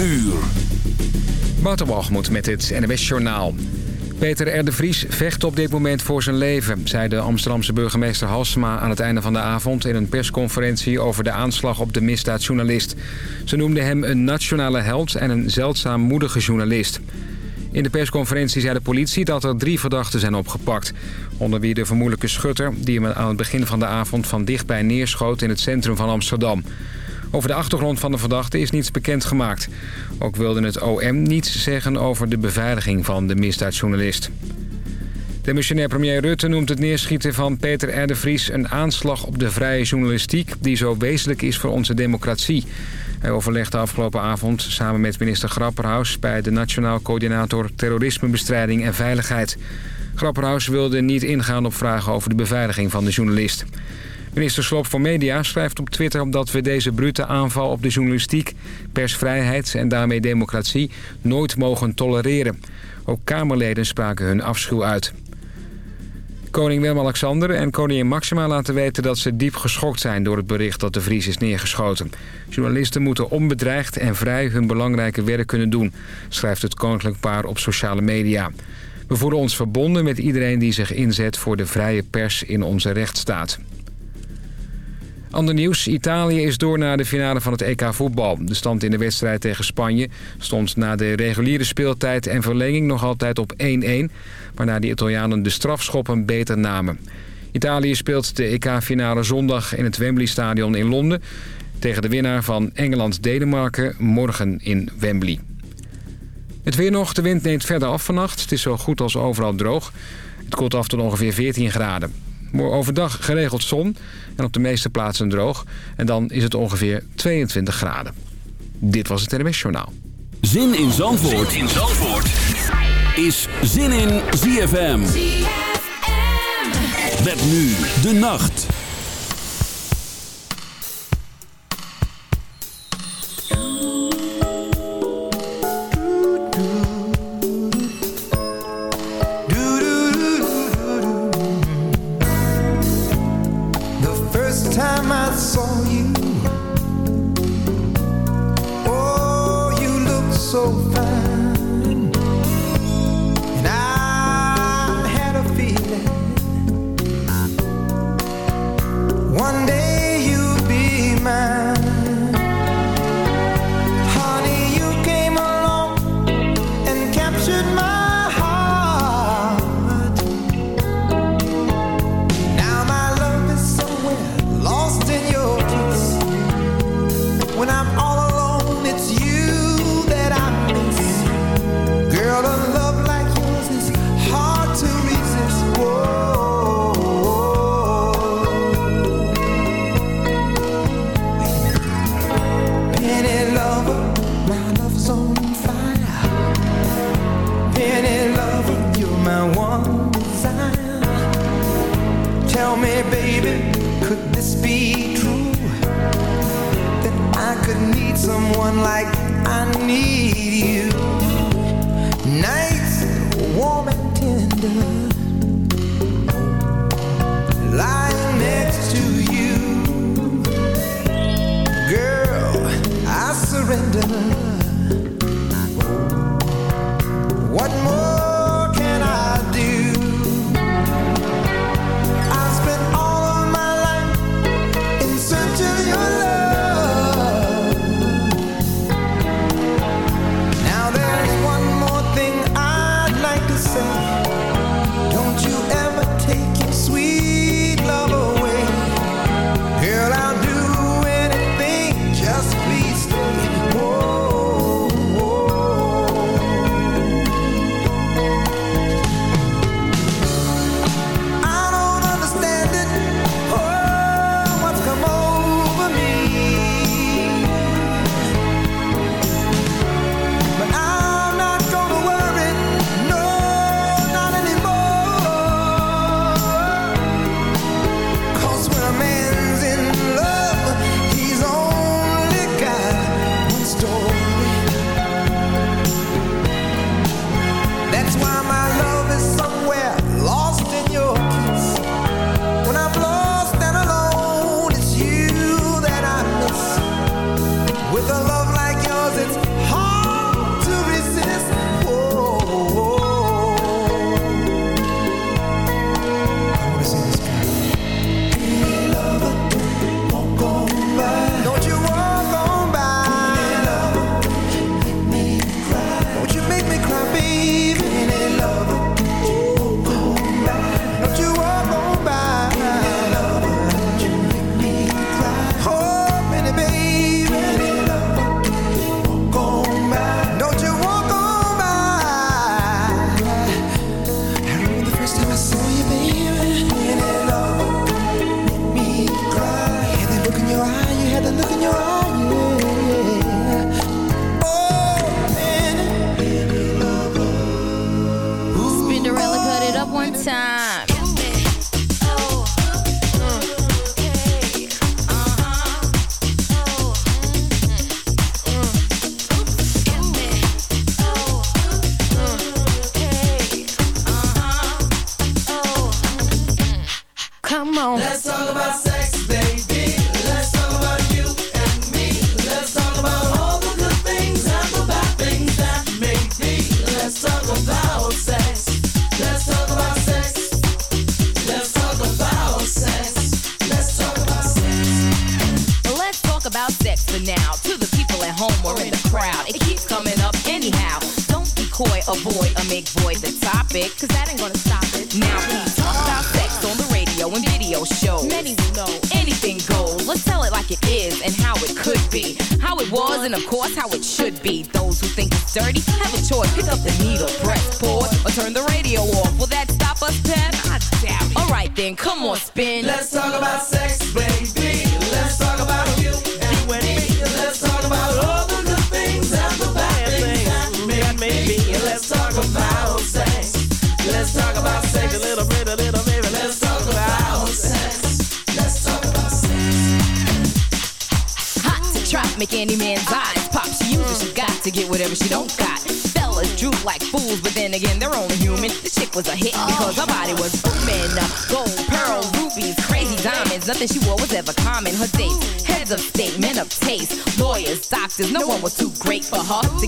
uur. Waterwalgemoed met het NWS Journaal. Peter R. de Vries vecht op dit moment voor zijn leven... zei de Amsterdamse burgemeester Halsema aan het einde van de avond... in een persconferentie over de aanslag op de misdaadjournalist. Ze noemde hem een nationale held en een zeldzaam moedige journalist. In de persconferentie zei de politie dat er drie verdachten zijn opgepakt. Onder wie de vermoedelijke schutter... die hem aan het begin van de avond van dichtbij neerschoot in het centrum van Amsterdam... Over de achtergrond van de verdachte is niets bekendgemaakt. Ook wilde het OM niets zeggen over de beveiliging van de misdaadjournalist. De missionair premier Rutte noemt het neerschieten van Peter R. Vries... een aanslag op de vrije journalistiek die zo wezenlijk is voor onze democratie. Hij overlegde afgelopen avond samen met minister Grapperhaus... bij de Nationaal Coördinator Terrorismebestrijding en Veiligheid. Grapperhaus wilde niet ingaan op vragen over de beveiliging van de journalist. Minister Sloop voor Media schrijft op Twitter dat we deze brute aanval op de journalistiek, persvrijheid en daarmee democratie nooit mogen tolereren. Ook Kamerleden spraken hun afschuw uit. Koning Willem-Alexander en koningin Maxima laten weten dat ze diep geschokt zijn door het bericht dat de Vries is neergeschoten. Journalisten moeten onbedreigd en vrij hun belangrijke werk kunnen doen, schrijft het koninklijk paar op sociale media. We voelen ons verbonden met iedereen die zich inzet voor de vrije pers in onze rechtsstaat. Ander nieuws. Italië is door naar de finale van het EK voetbal. De stand in de wedstrijd tegen Spanje stond na de reguliere speeltijd en verlenging nog altijd op 1-1. Waarna de Italianen de strafschoppen beter namen. Italië speelt de EK-finale zondag in het Wembley Stadion in Londen... tegen de winnaar van Engeland-Denemarken morgen in Wembley. Het weer nog. De wind neemt verder af vannacht. Het is zo goed als overal droog. Het koelt af tot ongeveer 14 graden. Overdag geregeld zon en op de meeste plaatsen droog. En dan is het ongeveer 22 graden. Dit was het NMS Journaal. Zin in Zandvoort, zin in Zandvoort. is Zin in ZFM. ZFM. Met nu de nacht.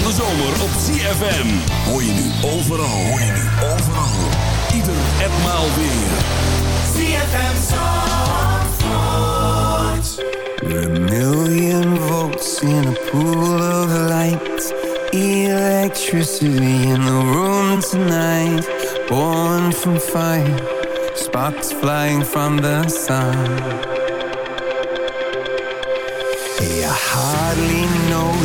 van de zomer op ZFM. Hoor je nu overal. Hoor je nu overal. Ieder en maal weer. CFM Zandvoort. We're a million volts in a pool of light. Electricity in the room tonight. Born from fire, sparks flying from the sun. Hey, I hardly know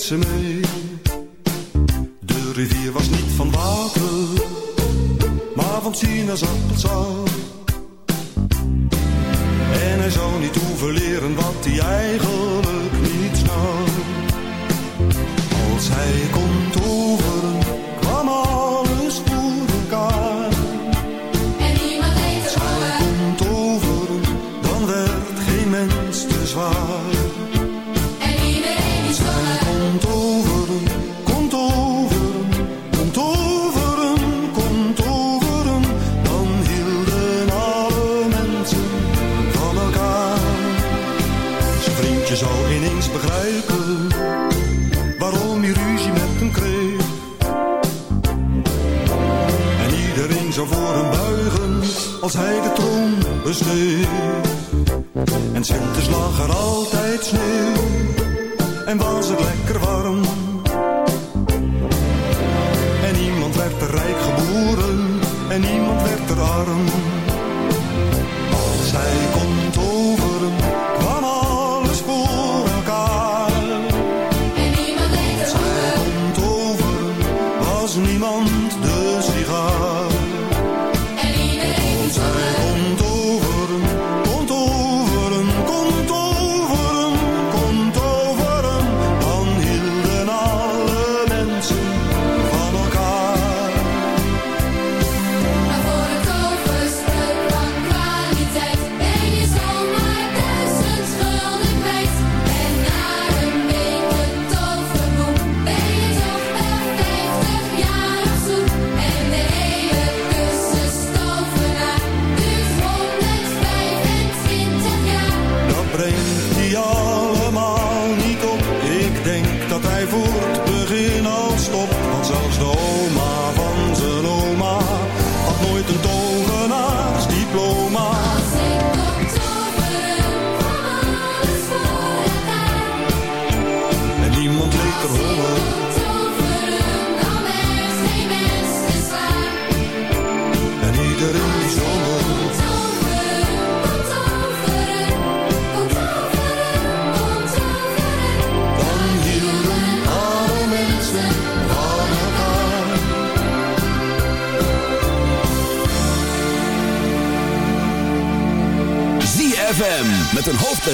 Ze mee.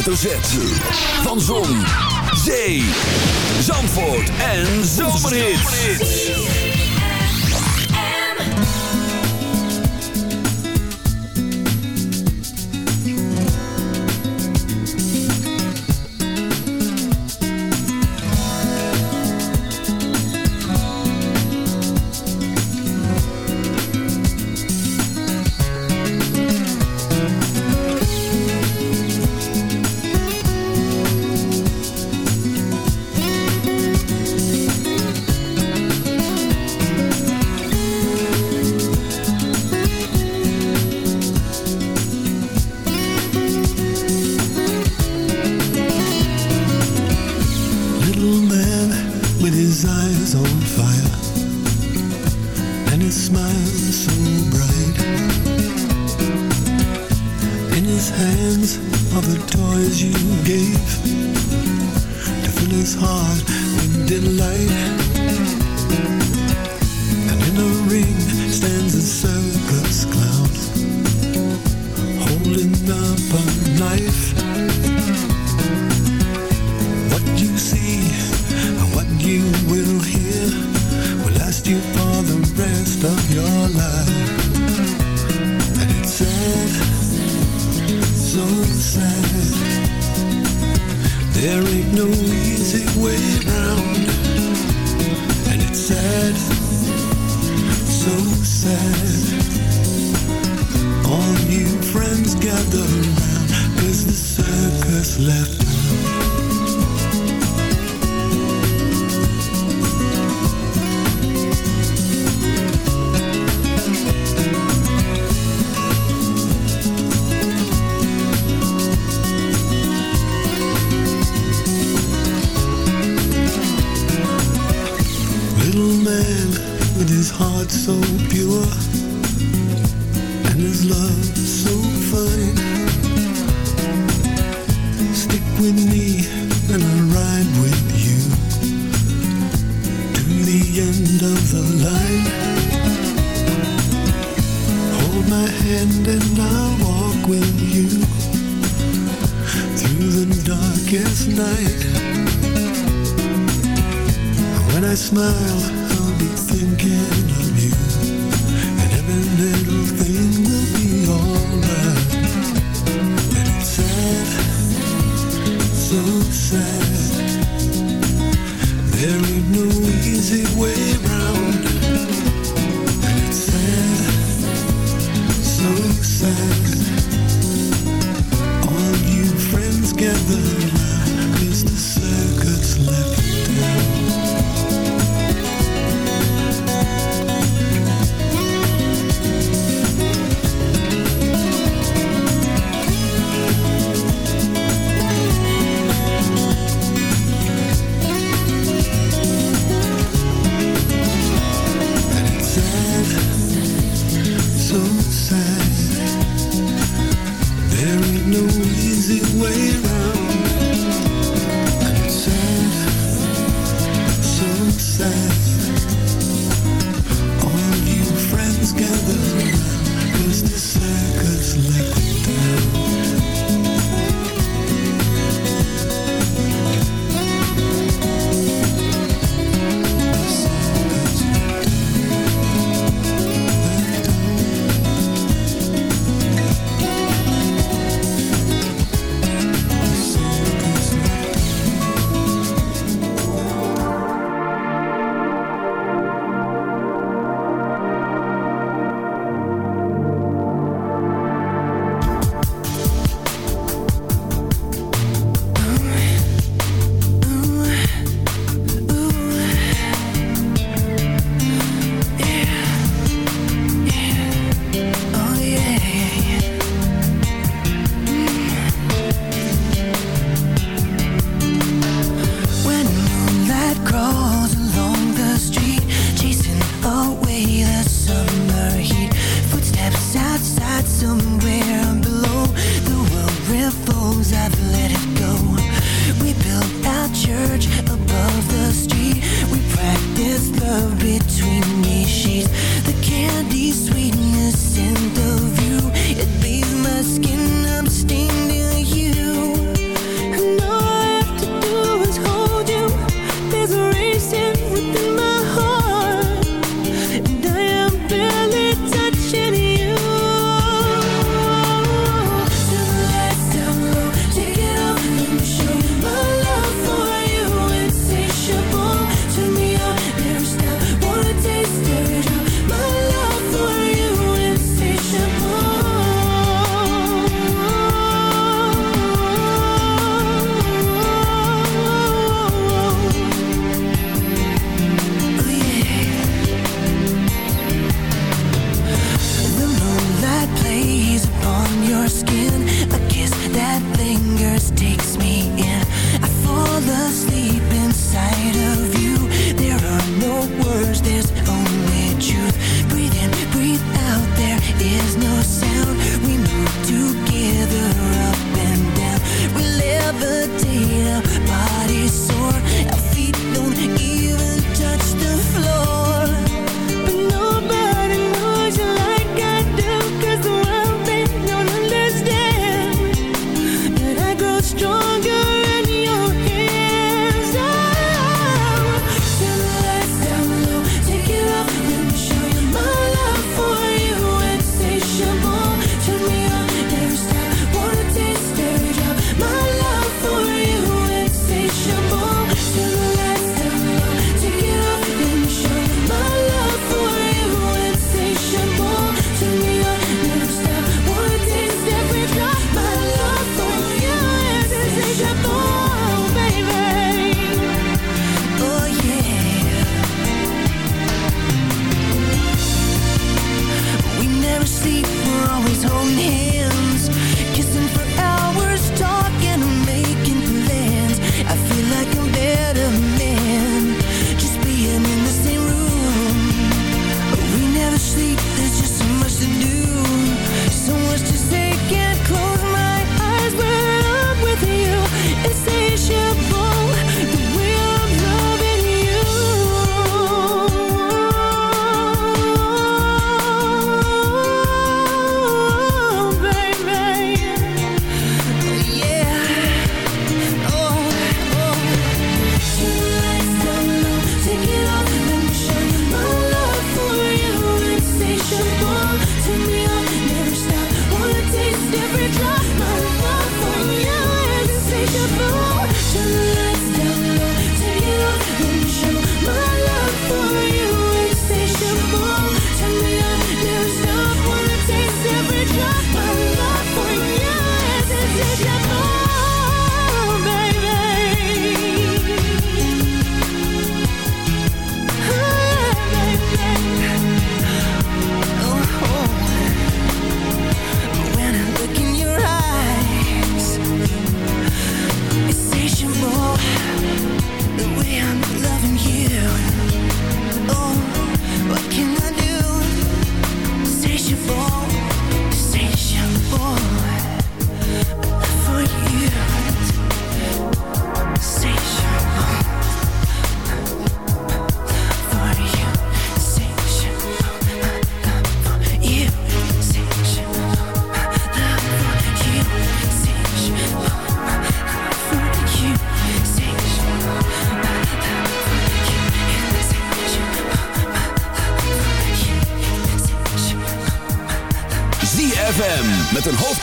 Hoofdletter Z. Van Zon, When I smile, I'll be thinking of you. And every little thing will be alright. And it's sad, so sad. There ain't no easy way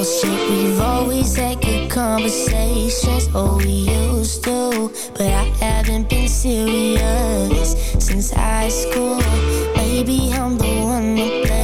We've always had good conversations. Oh, we used to But I haven't been serious Since high school. Maybe I'm the one to blame.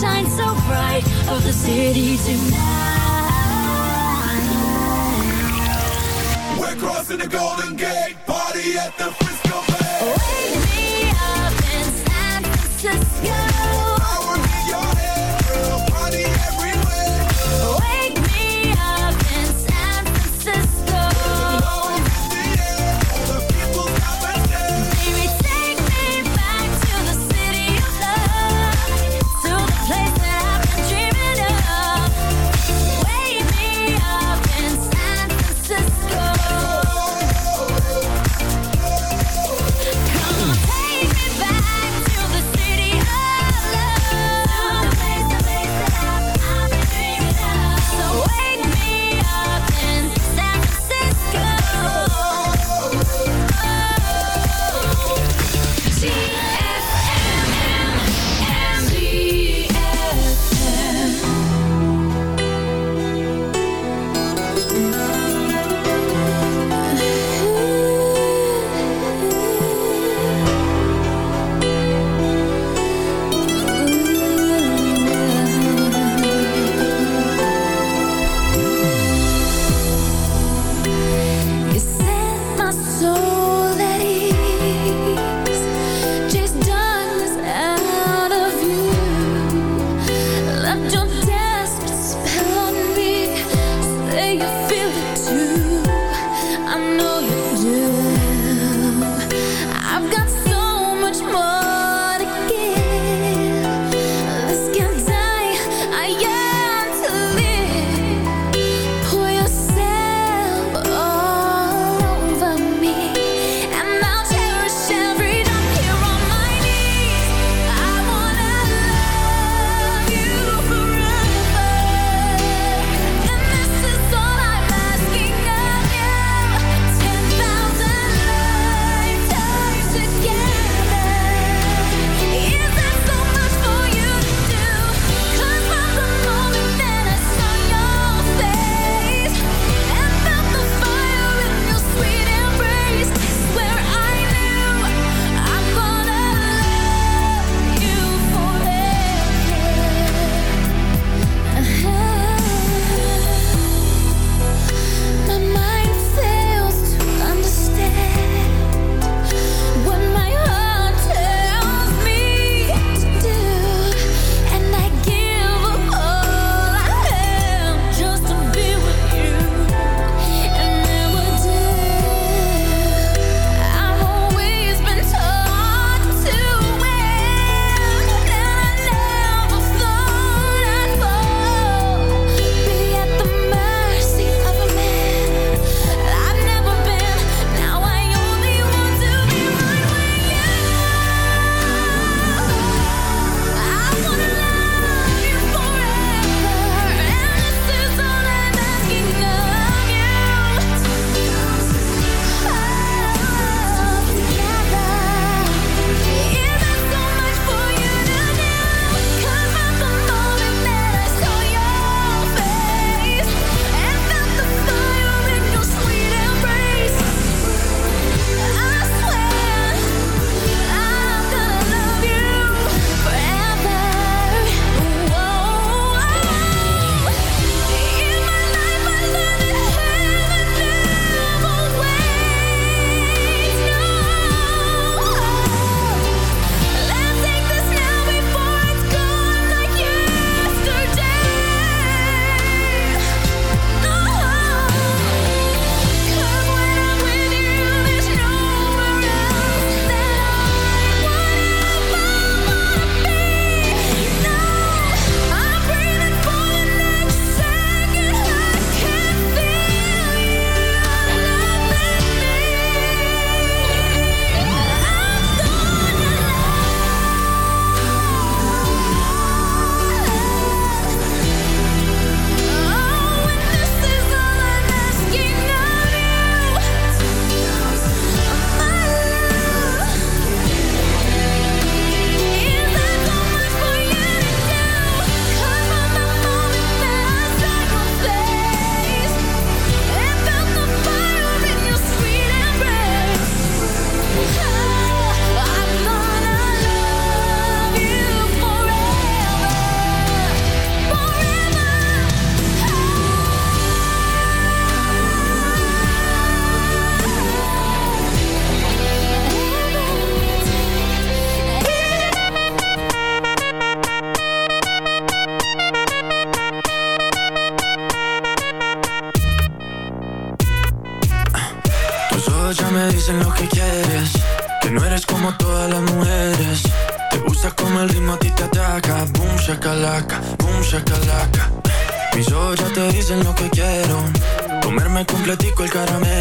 shine so bright of the city tonight. We're crossing the Golden Gate, party at the Frisco Bay.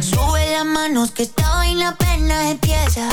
Sube las manos que esta vaina apenas empieza.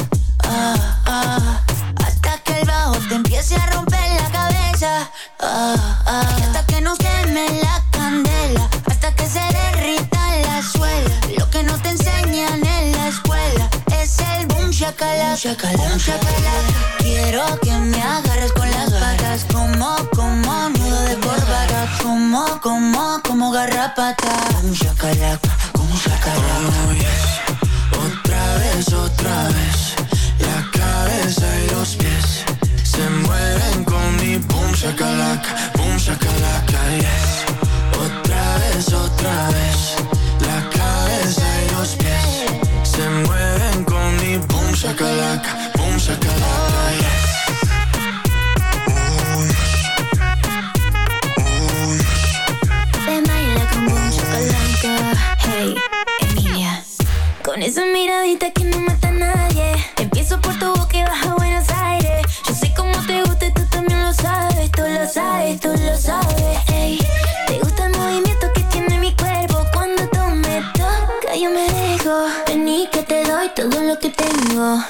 tengo,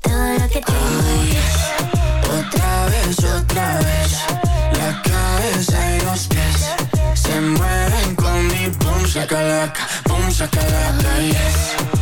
todo lo que tengo. Hoy, otra vez, otra vez, la cabeza y los pies se mueven con mi pum, sacalaca, pum, sacalaca, yes.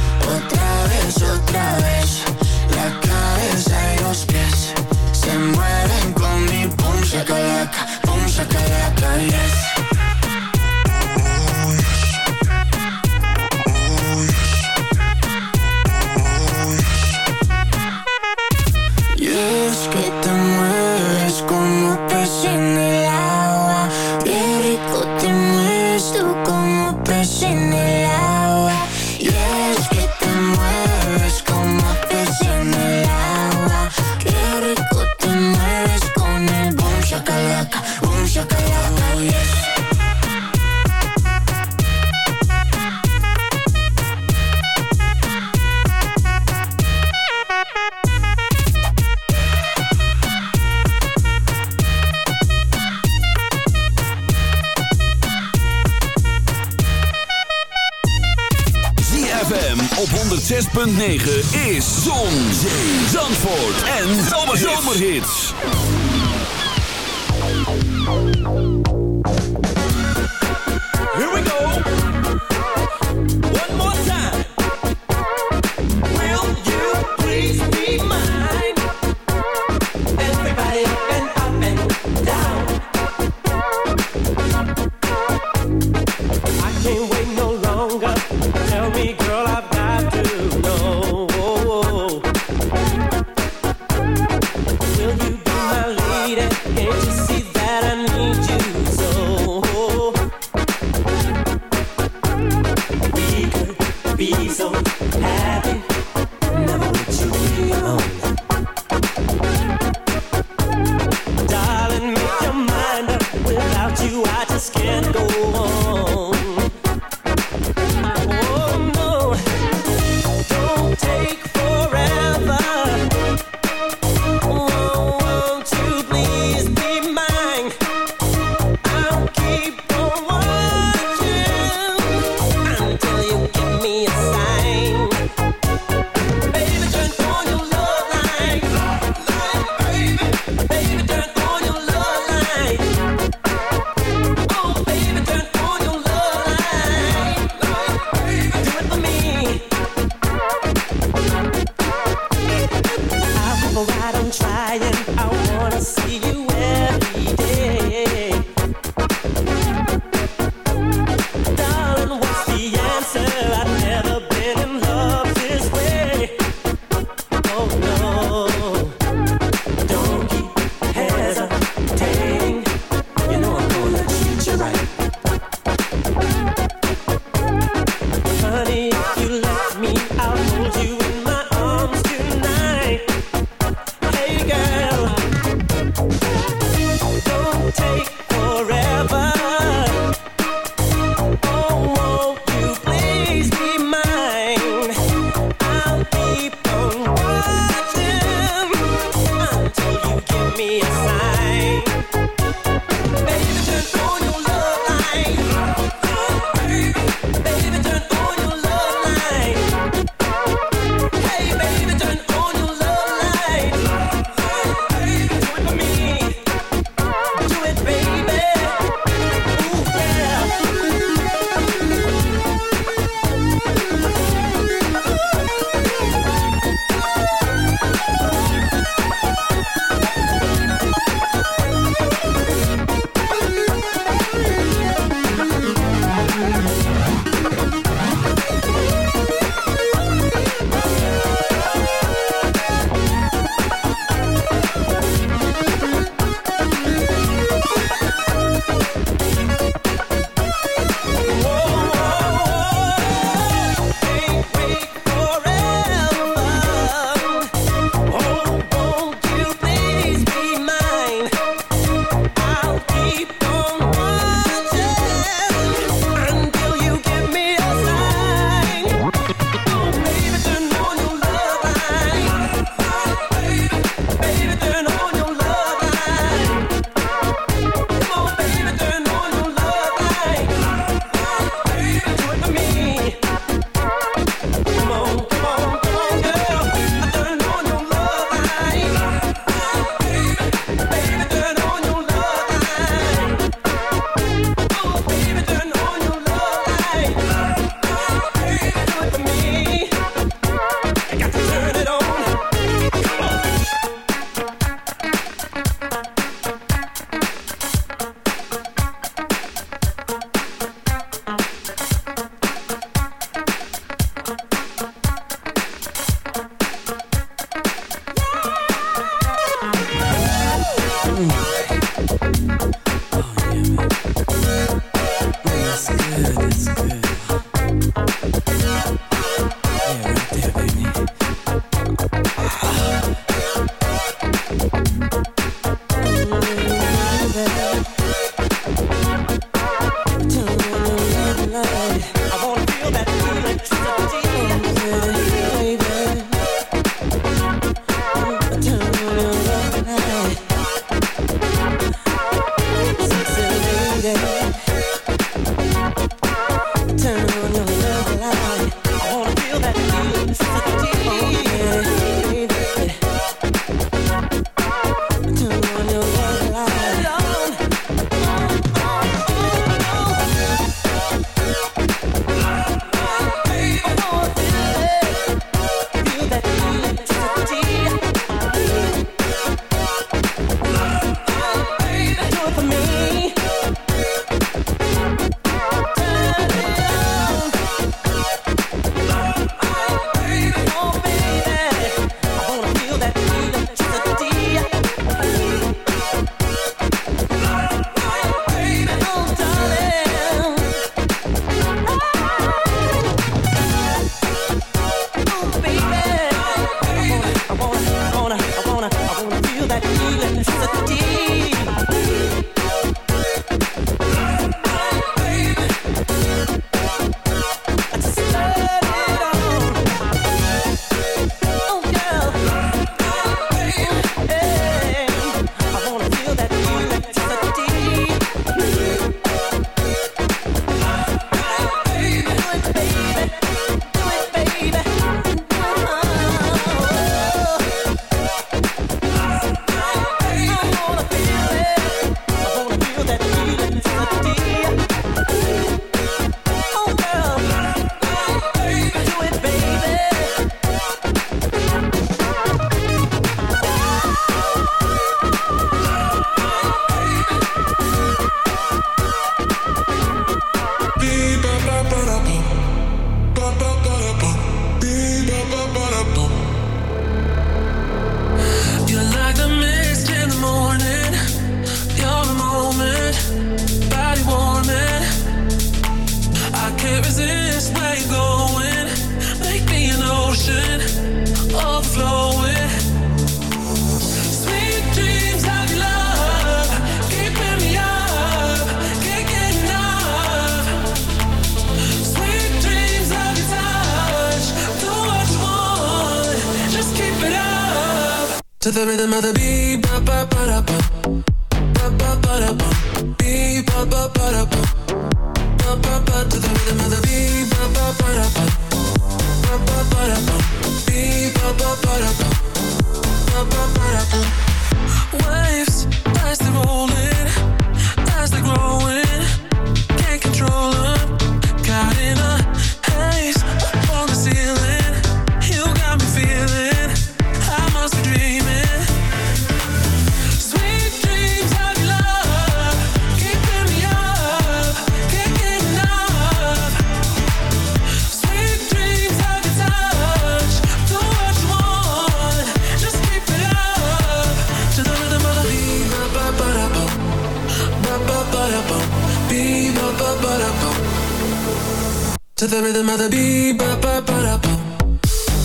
To the rhythm of the beat, ba ba ba da bum,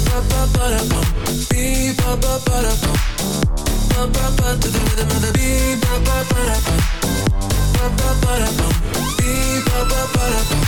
ba ba ba da bum, beat ba ba ba da bum. Ba ba ba to the rhythm of the beat, ba ba ba da bum, ba ba ba da bum, beat ba ba ba da bum.